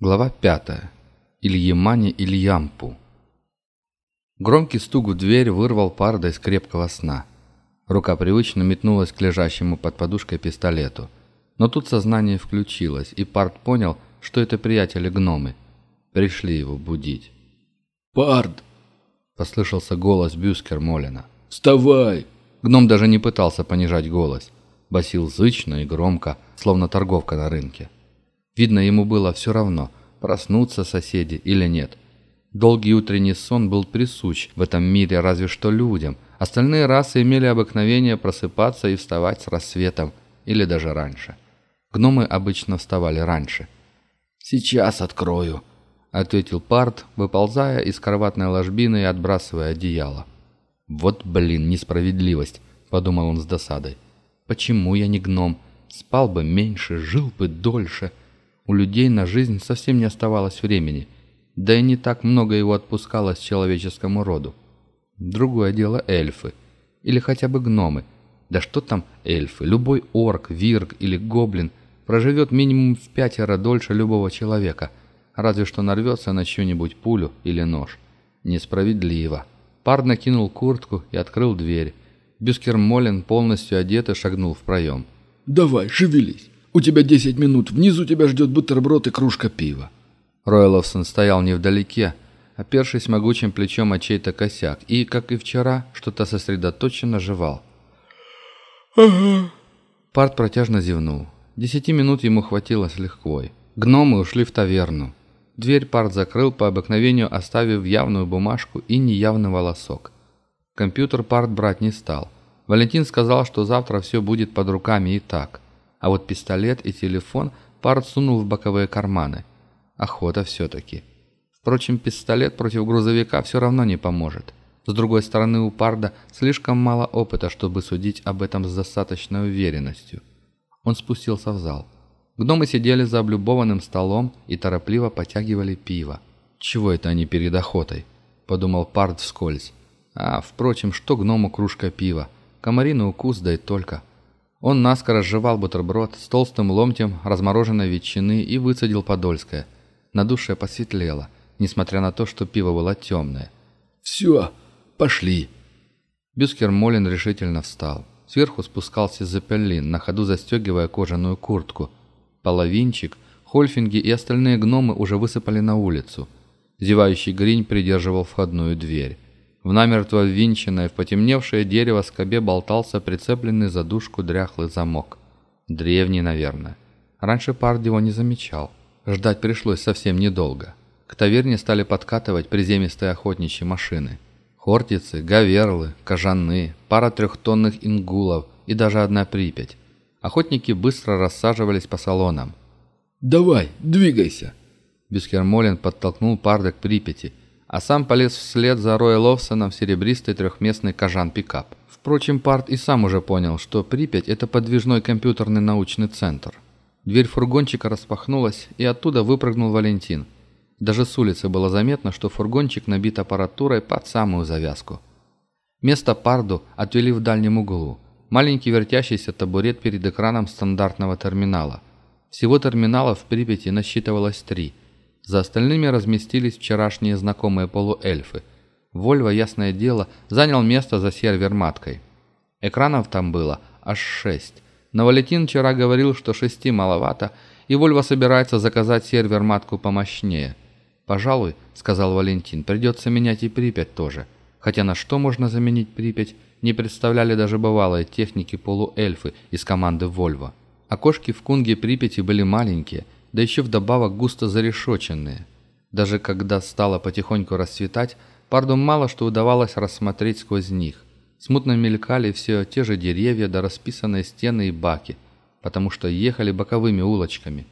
Глава 5. Ильямане Ильямпу. Громкий стук в дверь вырвал Парда из крепкого сна. Рука привычно метнулась к лежащему под подушкой пистолету. Но тут сознание включилось, и Пард понял, что это приятели-гномы. Пришли его будить. «Пард!» – послышался голос Бюскер Молина. «Вставай!» Гном даже не пытался понижать голос. Басил зычно и громко, словно торговка на рынке. Видно, ему было все равно, проснутся соседи или нет. Долгий утренний сон был присущ в этом мире разве что людям. Остальные расы имели обыкновение просыпаться и вставать с рассветом, или даже раньше. Гномы обычно вставали раньше. «Сейчас открою», — ответил Парт, выползая из кроватной ложбины и отбрасывая одеяло. «Вот, блин, несправедливость», — подумал он с досадой. «Почему я не гном? Спал бы меньше, жил бы дольше». У людей на жизнь совсем не оставалось времени, да и не так много его отпускалось человеческому роду. Другое дело эльфы, или хотя бы гномы. Да что там эльфы, любой орк, вирг или гоблин проживет минимум в пятеро дольше любого человека, разве что нарвется на чью-нибудь пулю или нож. Несправедливо. Пар накинул куртку и открыл дверь. Бюскер Молин, полностью одетый, шагнул в проем. «Давай, шевелись!» У тебя десять минут. Внизу тебя ждет бутерброд и кружка пива». Ройловсон стоял невдалеке, опершись могучим плечом о чей-то косяк, и, как и вчера, что-то сосредоточенно жевал. «Ага». Парт протяжно зевнул. Десяти минут ему хватило с лихвой. Гномы ушли в таверну. Дверь Парт закрыл по обыкновению, оставив явную бумажку и неявный волосок. Компьютер Парт брать не стал. Валентин сказал, что завтра все будет под руками и так – а вот пистолет и телефон Парт сунул в боковые карманы. Охота все-таки. Впрочем, пистолет против грузовика все равно не поможет. С другой стороны, у Парда слишком мало опыта, чтобы судить об этом с достаточной уверенностью. Он спустился в зал. Гномы сидели за облюбованным столом и торопливо потягивали пиво. «Чего это они перед охотой?» – подумал Пард вскользь. «А, впрочем, что гному кружка пива? Комариный укус, да и только». Он наскоро сживал бутерброд с толстым ломтем размороженной ветчины и выцедил подольское. На душе посветлело, несмотря на то, что пиво было темное. «Все, пошли!» Бюскер Молин решительно встал. Сверху спускался Зеппелин, на ходу застегивая кожаную куртку. Половинчик, Хольфинги и остальные гномы уже высыпали на улицу. Зевающий Гринь придерживал входную дверь. В намертво ввинченное в потемневшее дерево скобе болтался прицепленный за дужку дряхлый замок. Древний, наверное. Раньше Пард его не замечал. Ждать пришлось совсем недолго. К таверне стали подкатывать приземистые охотничьи машины. Хортицы, гаверлы, кожаны, пара трехтонных ингулов и даже одна Припять. Охотники быстро рассаживались по салонам. «Давай, двигайся!» Бюскермолин подтолкнул Парда к Припяти – а сам полез вслед за Роя Ловсоном в серебристый трехместный Кожан-пикап. Впрочем, Парт и сам уже понял, что Припять – это подвижной компьютерный научный центр. Дверь фургончика распахнулась, и оттуда выпрыгнул Валентин. Даже с улицы было заметно, что фургончик набит аппаратурой под самую завязку. Место Парду отвели в дальнем углу. Маленький вертящийся табурет перед экраном стандартного терминала. Всего терминалов в Припяти насчитывалось три – за остальными разместились вчерашние знакомые полуэльфы. Вольво, ясное дело, занял место за сервер-маткой. Экранов там было аж шесть. Но Валентин вчера говорил, что шести маловато, и Вольво собирается заказать сервер-матку помощнее. «Пожалуй», — сказал Валентин, — «придется менять и Припять тоже». Хотя на что можно заменить Припять, не представляли даже бывалые техники полуэльфы из команды Вольво. Окошки в Кунге Припяти были маленькие — да еще вдобавок густо зарешоченные. Даже когда стало потихоньку расцветать, Парду мало что удавалось рассмотреть сквозь них. Смутно мелькали все те же деревья да расписанные стены и баки, потому что ехали боковыми улочками.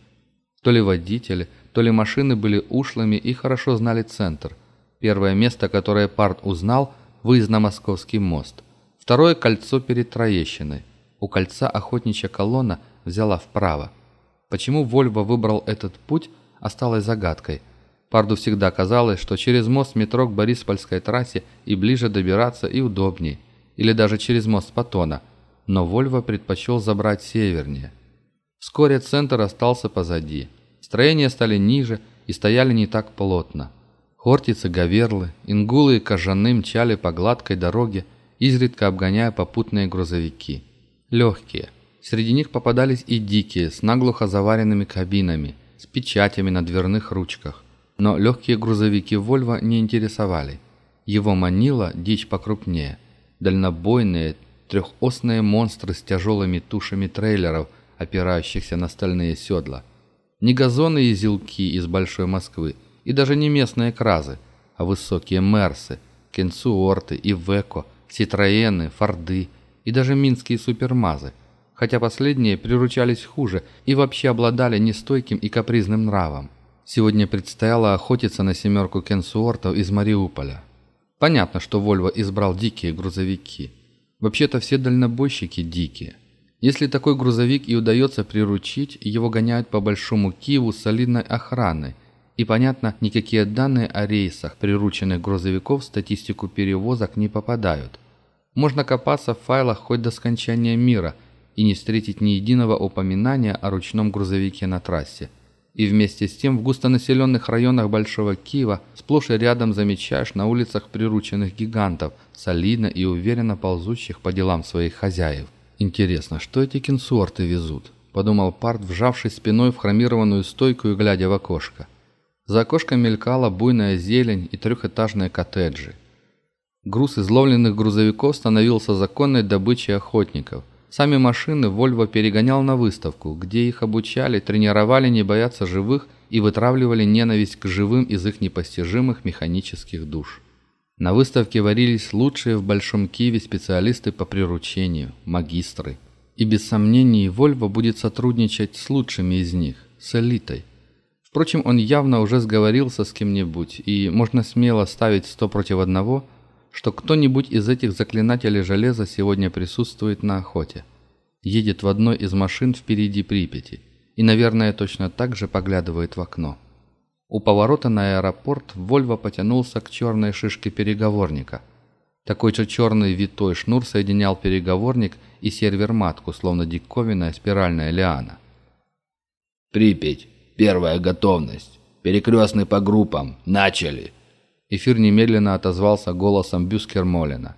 То ли водители, то ли машины были ушлыми и хорошо знали центр. Первое место, которое Пард узнал – выезд на Московский мост. Второе – кольцо перед Троещиной. У кольца охотничья колонна взяла вправо. Почему Вольво выбрал этот путь, осталось загадкой. Парду всегда казалось, что через мост метро к Бориспольской трассе и ближе добираться и удобнее, или даже через мост Патона, но Вольво предпочел забрать севернее. Вскоре центр остался позади. Строения стали ниже, и стояли не так плотно. Хортицы, гаверлы, ингулы и кожаны мчали по гладкой дороге, изредка обгоняя попутные грузовики. Легкие. Среди них попадались и дикие, с наглухо заваренными кабинами, с печатями на дверных ручках. Но легкие грузовики Вольво не интересовали. Его манила дичь покрупнее. Дальнобойные, трехосные монстры с тяжелыми тушами трейлеров, опирающихся на стальные седла. Не газоны и зилки из Большой Москвы, и даже не местные кразы, а высокие Мерсы, Кенсуорты и Веко, Ситроены, Форды и даже минские супермазы, хотя последние приручались хуже и вообще обладали нестойким и капризным нравом. Сегодня предстояло охотиться на семерку Кенсуортов из Мариуполя. Понятно, что Вольво избрал дикие грузовики. Вообще-то все дальнобойщики дикие. Если такой грузовик и удается приручить, его гоняют по Большому Киеву с солидной охраной – и, понятно, никакие данные о рейсах прирученных грузовиков в статистику перевозок не попадают. Можно копаться в файлах хоть до скончания мира и не встретить ни единого упоминания о ручном грузовике на трассе. И вместе с тем в густонаселенных районах Большого Киева сплошь и рядом замечаешь на улицах прирученных гигантов, солидно и уверенно ползущих по делам своих хозяев. Интересно, что эти кинсуорты везут? Подумал Парт, вжавшись спиной в хромированную стойку и глядя в окошко. За окошком мелькала буйная зелень и трехэтажные коттеджи. Груз изловленных грузовиков становился законной добычей охотников. Сами машины Вольво перегонял на выставку, где их обучали, тренировали не бояться живых и вытравливали ненависть к живым из их непостижимых механических душ. На выставке варились лучшие в Большом Киеве специалисты по приручению, магистры. И без сомнений Вольво будет сотрудничать с лучшими из них, с элитой – Впрочем, он явно уже сговорился с кем-нибудь, и можно смело ставить сто против одного, что кто-нибудь из этих заклинателей железа сегодня присутствует на охоте. Едет в одной из машин впереди Припяти и, наверное, точно так же поглядывает в окно. У поворота на аэропорт Вольво потянулся к черной шишке переговорника. Такой же черный витой шнур соединял переговорник и сервер-матку, словно диковинная спиральная лиана. «Припять!» Первая готовность. Перекрестный по группам. Начали!» Эфир немедленно отозвался голосом Бюскермолина.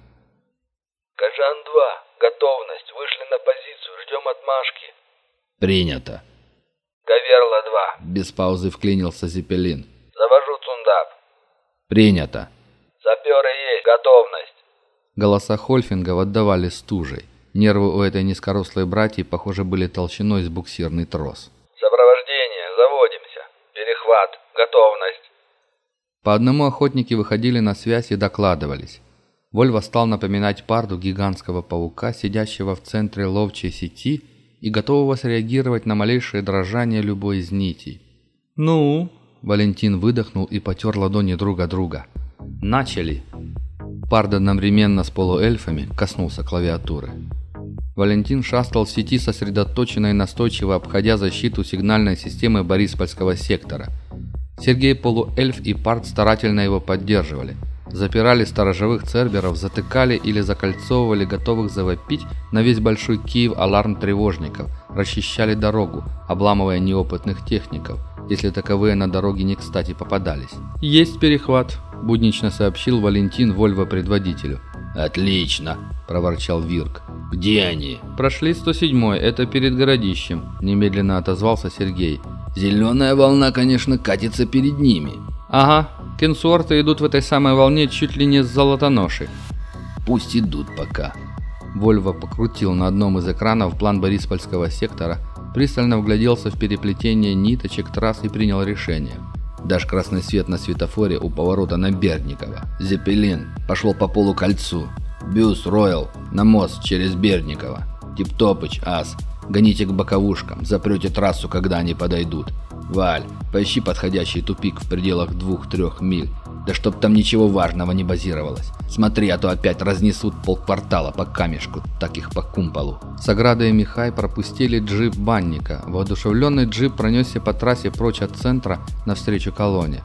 «Кажан-2. Готовность. Вышли на позицию. Ждем отмашки». «Принято». «Гаверла-2». Без паузы вклинился Зепелин. «Завожу цундап». «Принято». «Саперы есть. Готовность». Голоса Хольфингов отдавали стужей. Нервы у этой низкорослой братьи, похоже, были толщиной с буксирный трос. «Сопровождение. Заводимся. Перехват. Готовность». По одному охотники выходили на связь и докладывались. Вольво стал напоминать парду гигантского паука, сидящего в центре ловчей сети и готового среагировать на малейшее дрожание любой из нитей. «Ну?» – Валентин выдохнул и потер ладони друга друга. «Начали!» Пард одновременно с полуэльфами коснулся клавиатуры. Валентин шастал в сети, сосредоточенно и настойчиво обходя защиту сигнальной системы Бориспольского сектора. Сергей Полуэльф и Парт старательно его поддерживали. Запирали сторожевых церберов, затыкали или закольцовывали готовых завопить на весь Большой Киев аларм тревожников, расчищали дорогу, обламывая неопытных техников, если таковые на дороге не кстати попадались. «Есть перехват», – буднично сообщил Валентин Вольво-предводителю. «Отлично!» – проворчал Вирк. «Где они?» «Прошли 107-й, это перед городищем», – немедленно отозвался Сергей. «Зеленая волна, конечно, катится перед ними». «Ага, кенсуарты идут в этой самой волне чуть ли не с золотоноши». «Пусть идут пока». Вольво покрутил на одном из экранов план Бориспольского сектора, пристально вгляделся в переплетение ниточек трасс и принял решение. Дашь красный свет на светофоре у поворота на Бердникова. Зепелин пошел по полу кольцу. Бюс, Роял, на мост через Бердникова. Типтопыч, Ас, гоните к боковушкам, запрете трассу, когда они подойдут. Валь, поищи подходящий тупик в пределах двух-трех миль. Да чтоб там ничего важного не базировалось. Смотри, а то опять разнесут полквартала по камешку, так их по кумполу. Саграда и Михай пропустили джип банника. Воодушевленный джип пронесся по трассе прочь от центра навстречу колонне.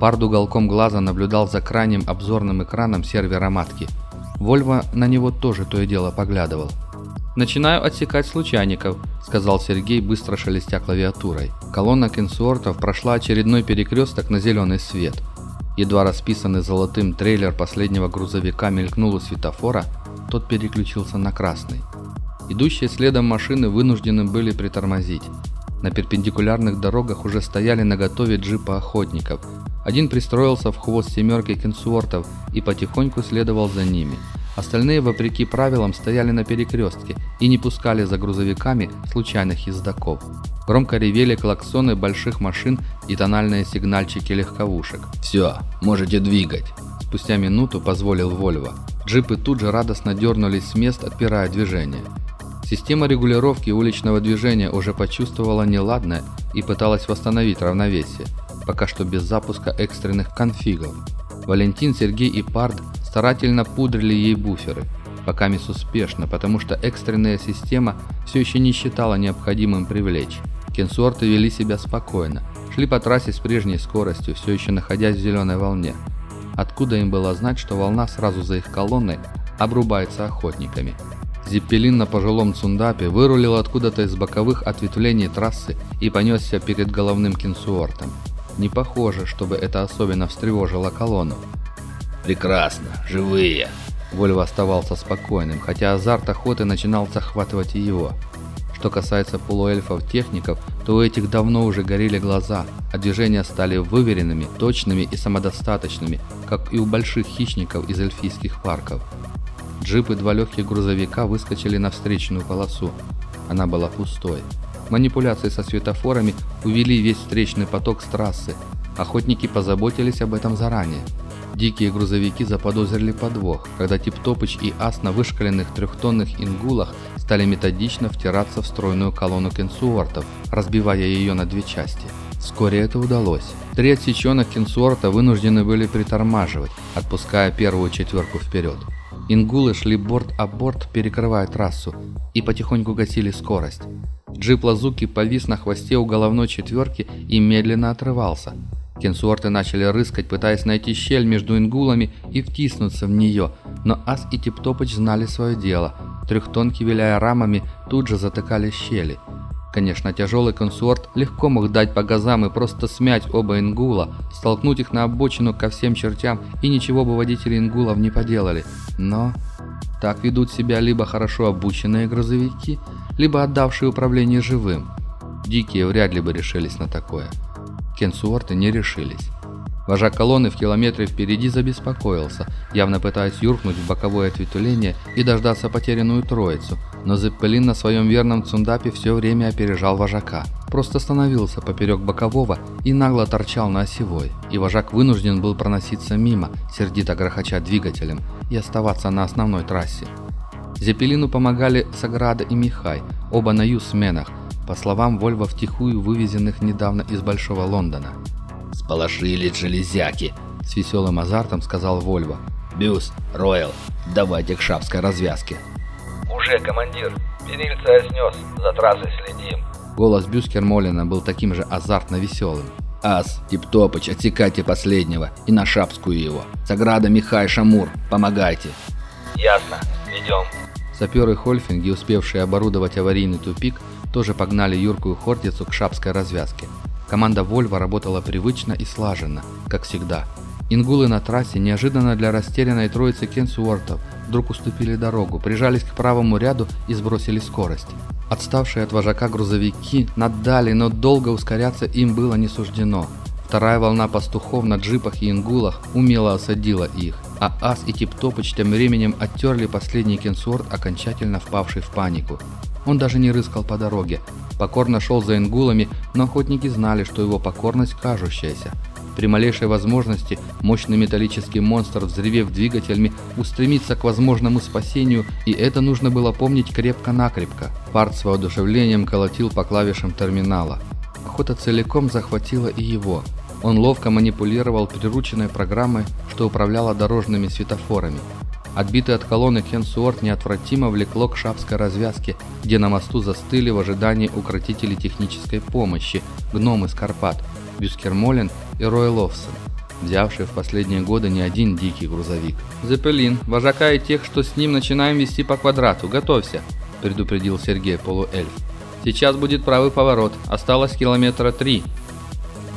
Пард уголком глаза наблюдал за крайним обзорным экраном сервера матки. Вольво на него тоже то и дело поглядывал. «Начинаю отсекать случайников», — сказал Сергей, быстро шелестя клавиатурой. Колонна консортов прошла очередной перекресток на зеленый свет. Едва расписанный золотым трейлер последнего грузовика мелькнул у светофора, тот переключился на красный. Идущие следом машины вынуждены были притормозить. На перпендикулярных дорогах уже стояли наготове джипы охотников. Один пристроился в хвост семерки кенсуортов и потихоньку следовал за ними. Остальные, вопреки правилам, стояли на перекрестке и не пускали за грузовиками случайных ездаков. Громко ревели клаксоны больших машин и тональные сигнальчики легковушек. «Все, можете двигать», – спустя минуту позволил Вольво. Джипы тут же радостно дернулись с мест, отпирая движение. Система регулировки уличного движения уже почувствовала неладное и пыталась восстановить равновесие, пока что без запуска экстренных конфигов. Валентин, Сергей и Пард старательно пудрили ей буферы, пока мисс успешно, потому что экстренная система все еще не считала необходимым привлечь. Кенсуорты вели себя спокойно, шли по трассе с прежней скоростью, все еще находясь в зеленой волне. Откуда им было знать, что волна сразу за их колонной обрубается охотниками? Зеппелин на пожилом цундапе вырулил откуда-то из боковых ответвлений трассы и понесся перед головным кинсуортом. Не похоже, чтобы это особенно встревожило колонну. «Прекрасно, живые!» Вольво оставался спокойным, хотя азарт охоты начинал захватывать и его. Что касается полуэльфов-техников, то у этих давно уже горели глаза, а движения стали выверенными, точными и самодостаточными, как и у больших хищников из эльфийских парков. Джип и два легких грузовика выскочили на встречную полосу. Она была пустой. Манипуляции со светофорами увели весь встречный поток с трассы. Охотники позаботились об этом заранее. Дикие грузовики заподозрили подвох, когда Типтопыч и Ас на вышкаленных трехтонных ингулах стали методично втираться в стройную колонну кенсуортов, разбивая ее на две части. Вскоре это удалось. Три отсеченных кенсуорта вынуждены были притормаживать, отпуская первую четверку вперед. Ингулы шли борт о борт, перекрывая трассу, и потихоньку гасили скорость. Джип Лазуки повис на хвосте у головной четверки и медленно отрывался. Кенсуорты начали рыскать, пытаясь найти щель между ингулами и втиснуться в нее, но Ас и Типтопыч знали свое дело. Трехтонки, виляя рамами, тут же затыкали щели. Конечно, тяжелый консорт легко мог дать по газам и просто смять оба ингула, столкнуть их на обочину ко всем чертям, и ничего бы водители ингулов не поделали. Но так ведут себя либо хорошо обученные грузовики, либо отдавшие управление живым. Дикие вряд ли бы решились на такое. Кенсуорты не решились. Вожак колонны в километре впереди забеспокоился, явно пытаясь юркнуть в боковое ответвление и дождаться потерянную троицу, но Зеппелин на своем верном цундапе все время опережал вожака. Просто становился поперек бокового и нагло торчал на осевой, и вожак вынужден был проноситься мимо, сердито грохоча двигателем, и оставаться на основной трассе. Зеппелину помогали Саграда и Михай, оба на юсменах, по словам Вольво втихую вывезенных недавно из Большого Лондона. «Сполошились железяки!» – с веселым азартом сказал Вольво. «Бюс, Ройл, давайте к шапской развязке!» «Уже, командир! Перильца я снес, за трассой следим!» Голос Бюскермолина был таким же азартно веселым. «Ас, Типтопыч, отсекайте последнего и на шапскую его! Саграда, Михай, Шамур, помогайте!» «Ясно, идем!» Саперы Хольфинги, успевшие оборудовать аварийный тупик, тоже погнали юркую хортицу к шапской развязке. Команда Вольва работала привычно и слаженно, как всегда. Ингулы на трассе неожиданно для растерянной троицы Кенсуортов вдруг уступили дорогу, прижались к правому ряду и сбросили скорость. Отставшие от вожака грузовики наддали, но долго ускоряться им было не суждено. Вторая волна пастухов на джипах и ингулах умело осадила их, а Ас и Типтопыч тем временем оттерли последний Кенсуорт, окончательно впавший в панику. Он даже не рыскал по дороге. Покорно шел за ингулами, но охотники знали, что его покорность кажущаяся. При малейшей возможности мощный металлический монстр, взревев двигателями, устремится к возможному спасению, и это нужно было помнить крепко-накрепко. Парт с воодушевлением колотил по клавишам терминала. Охота целиком захватила и его. Он ловко манипулировал прирученной программой, что управляла дорожными светофорами. Отбитый от колонны Хенсуорт неотвратимо влекло к шапской развязке, где на мосту застыли в ожидании укротителей технической помощи, гном из Карпат, Бюскермолен и Рой Ловсон, взявшие в последние годы не один дикий грузовик. «Зепелин, вожака и тех, что с ним начинаем вести по квадрату, готовься!» – предупредил Сергей полуэльф. «Сейчас будет правый поворот. Осталось километра три».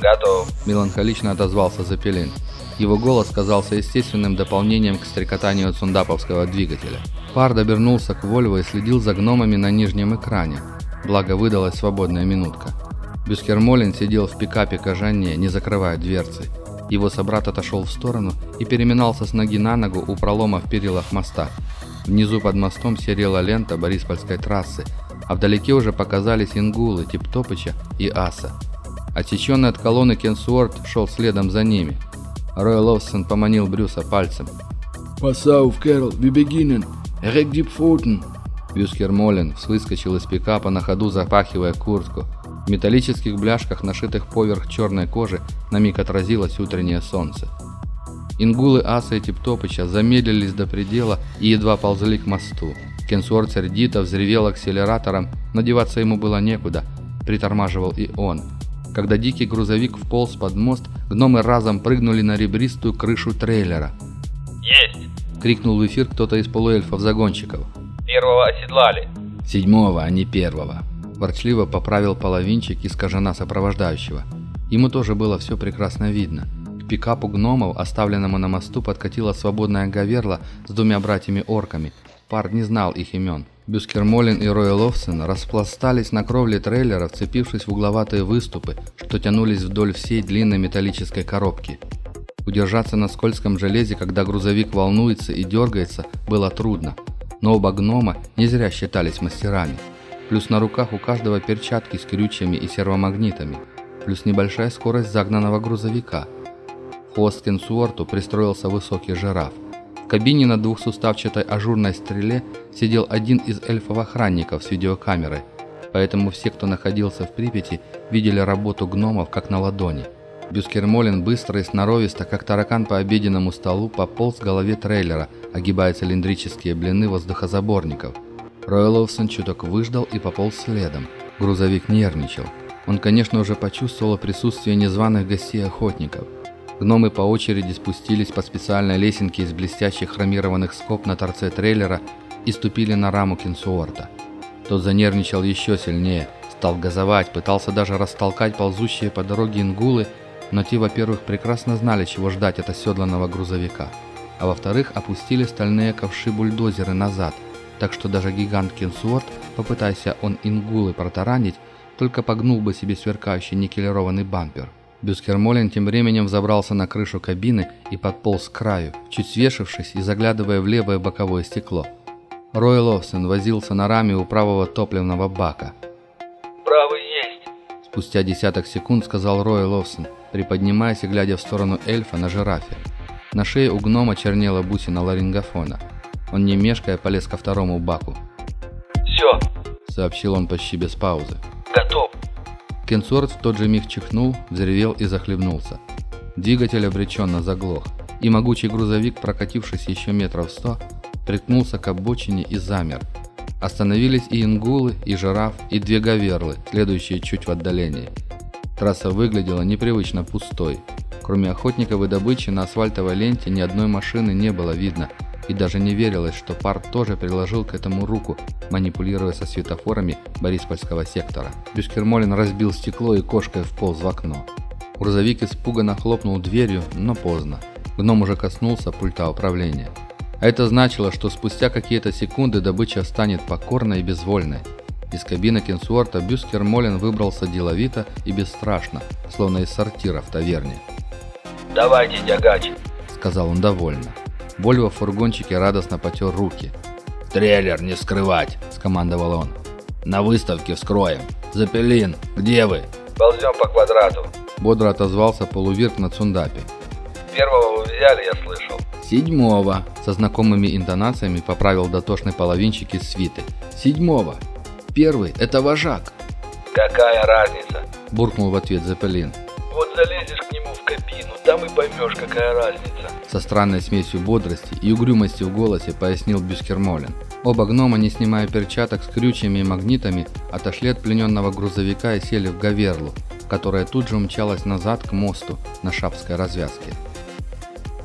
Готов. Меланхолично отозвался Запелин. Его голос казался естественным дополнением к стрекотанию цундаповского двигателя. Пард обернулся к Вольво и следил за гномами на нижнем экране. Благо выдалась свободная минутка. Бюскермолин сидел в пикапе Кажане, не закрывая дверцы. Его собрат отошел в сторону и переминался с ноги на ногу у пролома в перилах моста. Внизу под мостом серела лента Бориспольской трассы, а вдалеке уже показались ингулы Типтопыча и Аса. Отсеченный от колонны Кенсуорт шел следом за ними. Рой Ловсон поманил Брюса пальцем. «Pass auf, Kerl, wir beginnen. Erreg die Pfoten!» Бюскер Молин выскочил из пикапа на ходу, запахивая куртку. В металлических бляшках, нашитых поверх черной кожи, на миг отразилось утреннее солнце. Ингулы Аса и Типтопыча замедлились до предела и едва ползли к мосту. Кенсуорт сердито взревел акселератором, но деваться ему было некуда, притормаживал и он. Когда дикий грузовик вполз под мост, гномы разом прыгнули на ребристую крышу трейлера. Есть. — крикнул в эфир кто-то из полуэльфов-загонщиков. Первого оседлали. «Седьмого, а не первого», – ворчливо поправил половинчик из кожана сопровождающего. Ему тоже было все прекрасно видно. К пикапу гномов, оставленному на мосту, подкатила свободная гаверла с двумя братьями-орками. Пар не знал их имен. Бюскермолин и Рой Ловсен распластались на кровле трейлера, вцепившись в угловатые выступы, что тянулись вдоль всей длинной металлической коробки. Удержаться на скользком железе, когда грузовик волнуется и дергается, было трудно. Но оба гнома не зря считались мастерами. Плюс на руках у каждого перчатки с крючьями и сервомагнитами. Плюс небольшая скорость загнанного грузовика. Хвост Кенсуорту пристроился высокий жираф. Кабине на двухсуставчатой ажурной стреле сидел один из эльфов-охранников с видеокамерой. Поэтому все, кто находился в Припяти, видели работу гномов как на ладони – Бюскермолин быстро и сноровисто, как таракан по обеденному столу, пополз к голове трейлера, огибая цилиндрические блины воздухозаборников. Ройловсон чуток выждал и пополз следом. Грузовик нервничал. Он, конечно, уже почувствовал присутствие незваных гостей-охотников. Гномы по очереди спустились по специальной лесенке из блестящих хромированных скоб на торце трейлера и ступили на раму Кинсуорта. Тот занервничал еще сильнее, стал газовать, пытался даже растолкать ползущие по дороге ингулы но те, во-первых, прекрасно знали, чего ждать от оседланного грузовика, а во-вторых, опустили стальные ковши-бульдозеры назад, так что даже гигант Кинсуорт, попытайся он ингулы протаранить, только погнул бы себе сверкающий никелированный бампер. Бюскермолин тем временем забрался на крышу кабины и подполз к краю, чуть свешившись и заглядывая в левое боковое стекло. Рой Ловсен возился на раме у правого топливного бака. Правый есть. Спустя десяток секунд сказал Рой Ловсен – приподнимаясь и глядя в сторону эльфа на жирафе. На шее у гнома чернела бусина ларингофона. Он не мешкая полез ко второму баку. Все. Сообщил он почти без паузы. Готов. Кенсорт в тот же миг чихнул, взревел и захлебнулся. Двигатель обреченно заглох, и могучий грузовик, прокатившись еще метров сто, приткнулся к обочине и замер. Остановились и ингулы, и жираф, и две гаверлы, следующие чуть в отдалении. Трасса выглядела непривычно пустой. Кроме охотников и добычи на асфальтовой ленте ни одной машины не было видно, и даже не верилось, что парк тоже приложил к этому руку, манипулируя со светофорами Бориспольского сектора. Бюскермолин разбил стекло и кошкой вполз в окно. Грузовик испуганно хлопнул дверью, но поздно. Гном уже коснулся пульта управления. А это значило, что спустя какие-то секунды добыча станет покорной и безвольной. Из кабины Кенсуарта Бюскер Молин выбрался деловито и бесстрашно, словно из сортира в таверне. «Давайте, тягач!» — сказал он довольно. Вольво в фургончике радостно потер руки. «Трейлер не скрывать!» — скомандовал он. «На выставке вскроем! Запелин, где вы?» «Ползем по квадрату!» Бодро отозвался полувирт на Цундапе. «Первого вы взяли, я слышал!» «Седьмого!» — со знакомыми интонациями поправил дотошный половинчик из свиты. «Седьмого! Первый – это вожак. Какая разница? Буркнул в ответ Зеппелин. Вот залезешь к нему в кабину, там и поймешь, какая разница. Со странной смесью бодрости и угрюмости в голосе пояснил Бюскермолин. Оба гнома, не снимая перчаток с крючьями и магнитами, отошли от плененного грузовика и сели в Гаверлу, которая тут же умчалась назад к мосту на шапской развязке.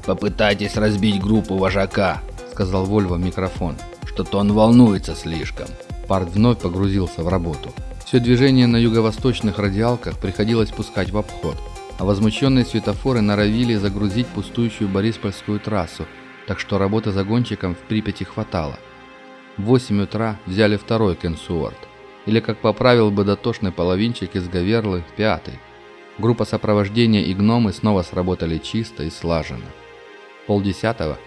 «Попытайтесь разбить группу вожака», — сказал Вольво в микрофон. «Что-то он волнуется слишком». Парт вновь погрузился в работу. Все движение на юго-восточных радиалках приходилось пускать в обход, а возмущенные светофоры норовили загрузить пустующую Бориспольскую трассу, так что работы загонщикам в Припяти хватало. В 8 утра взяли второй Кенсуарт, или, как поправил бы дотошный половинчик из Гаверлы, пятый. Группа сопровождения и гномы снова сработали чисто и слаженно. Полдесятого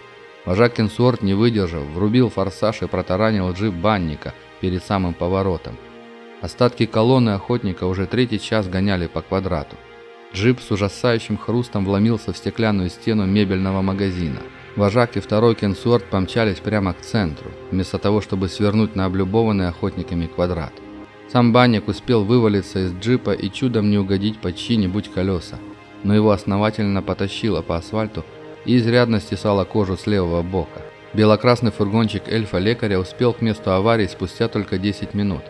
вожак Кенсуарт, не выдержав, врубил форсаж и протаранил джип банника перед самым поворотом. Остатки колонны охотника уже третий час гоняли по квадрату. Джип с ужасающим хрустом вломился в стеклянную стену мебельного магазина. Вожак и второй кенсуарт помчались прямо к центру, вместо того, чтобы свернуть на облюбованный охотниками квадрат. Сам банник успел вывалиться из джипа и чудом не угодить под чьи-нибудь колеса, но его основательно потащило по асфальту и изрядно стесало кожу с левого бока. Белокрасный фургончик эльфа-лекаря успел к месту аварии спустя только 10 минут.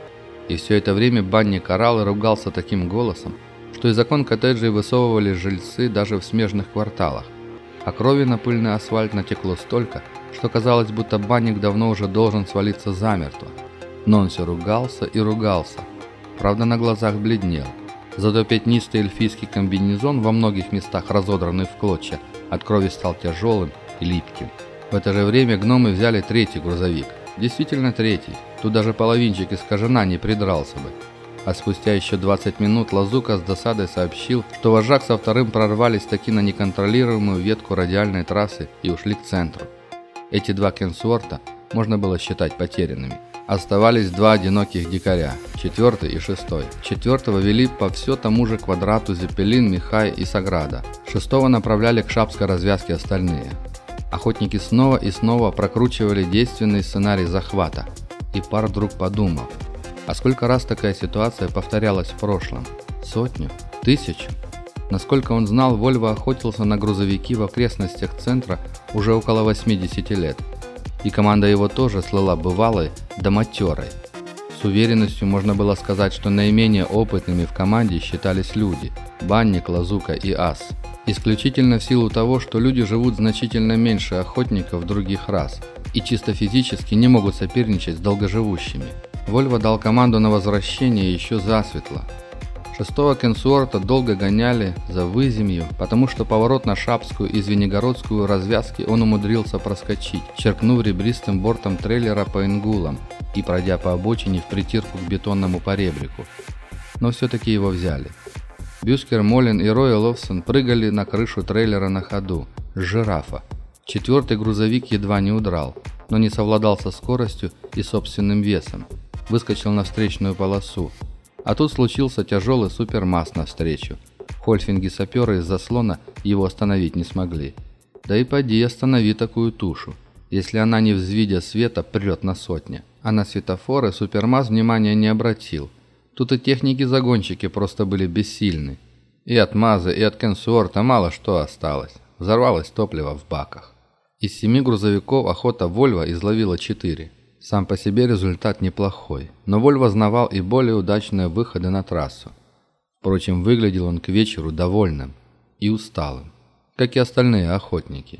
И все это время банник орал и ругался таким голосом, что из окон коттеджей высовывались жильцы даже в смежных кварталах. А крови на пыльный асфальт натекло столько, что казалось, будто банник давно уже должен свалиться замертво. Но он все ругался и ругался. Правда, на глазах бледнел. Зато пятнистый эльфийский комбинезон, во многих местах разодранный в клочья, от крови стал тяжелым и липким. В это же время гномы взяли третий грузовик. Действительно третий. Тут даже половинчик из кожана не придрался бы. А спустя еще 20 минут Лазука с досадой сообщил, что вожак со вторым прорвались таки на неконтролируемую ветку радиальной трассы и ушли к центру. Эти два кенсуарта можно было считать потерянными. Оставались два одиноких дикаря, четвертый и шестой. Четвертого вели по все тому же квадрату Зепелин, Михай и Саграда. Шестого направляли к шапской развязке остальные. Охотники снова и снова прокручивали действенный сценарий захвата. И пар вдруг подумал – а сколько раз такая ситуация повторялась в прошлом? Сотню? Тысячу? Насколько он знал, Вольво охотился на грузовики в окрестностях центра уже около 80 лет. И команда его тоже слыла бывалой да матерой. С уверенностью можно было сказать, что наименее опытными в команде считались люди – Банник, Лазука и Ас. Исключительно в силу того, что люди живут значительно меньше охотников других рас и чисто физически не могут соперничать с долгоживущими – Вольво дал команду на возвращение еще засветло. Шестого Кенсуарта долго гоняли за Выземью, потому что поворот на Шапскую и Звенигородскую развязки он умудрился проскочить, черкнув ребристым бортом трейлера по ингулам и пройдя по обочине в притирку к бетонному поребрику. Но все-таки его взяли. Бюскер, Молин и Рой Ловсон прыгали на крышу трейлера на ходу, жирафа. Четвертый грузовик едва не удрал, но не совладал со скоростью и собственным весом выскочил на встречную полосу. А тут случился тяжелый супермасс навстречу. Хольфинги-саперы из заслона его остановить не смогли. Да и поди останови такую тушу, если она не взвидя света прет на сотни. А на светофоры супермасс внимания не обратил. Тут и техники-загонщики просто были бессильны. И от Мазы, и от Кенсуорта мало что осталось. Взорвалось топливо в баках. Из семи грузовиков охота Вольва изловила четыре. Сам по себе результат неплохой, но Вольво знавал и более удачные выходы на трассу. Впрочем, выглядел он к вечеру довольным и усталым, как и остальные охотники.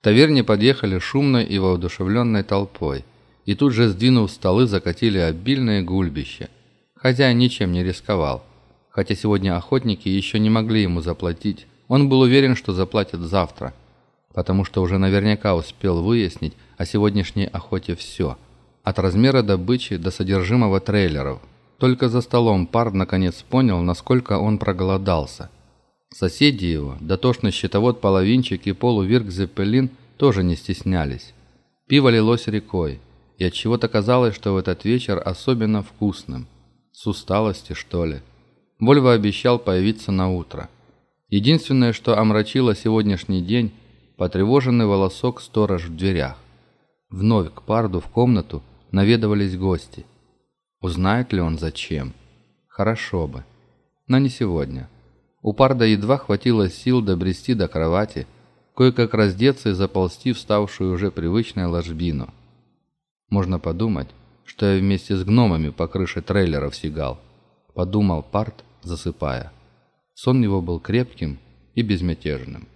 В таверне подъехали шумной и воодушевленной толпой, и тут же, сдвинув столы, закатили обильное гульбище. Хозяин ничем не рисковал, хотя сегодня охотники еще не могли ему заплатить. Он был уверен, что заплатят завтра, потому что уже наверняка успел выяснить о сегодняшней охоте все – от размера добычи до содержимого трейлеров. Только за столом пар наконец понял, насколько он проголодался. Соседи его, дотошный щитовод Половинчик и полувирк Зеппелин тоже не стеснялись. Пиво лилось рекой, и от чего то казалось, что в этот вечер особенно вкусным. С усталости, что ли. Вольво обещал появиться на утро. Единственное, что омрачило сегодняшний день, потревоженный волосок сторож в дверях. Вновь к Парду в комнату наведывались гости. Узнает ли он зачем? Хорошо бы. Но не сегодня. У Парда едва хватило сил добрести до кровати, кое-как раздеться и заползти в ставшую уже привычной ложбину. Можно подумать, что я вместе с гномами по крыше трейлеров сигал. Подумал Пард, засыпая. Сон его был крепким и безмятежным.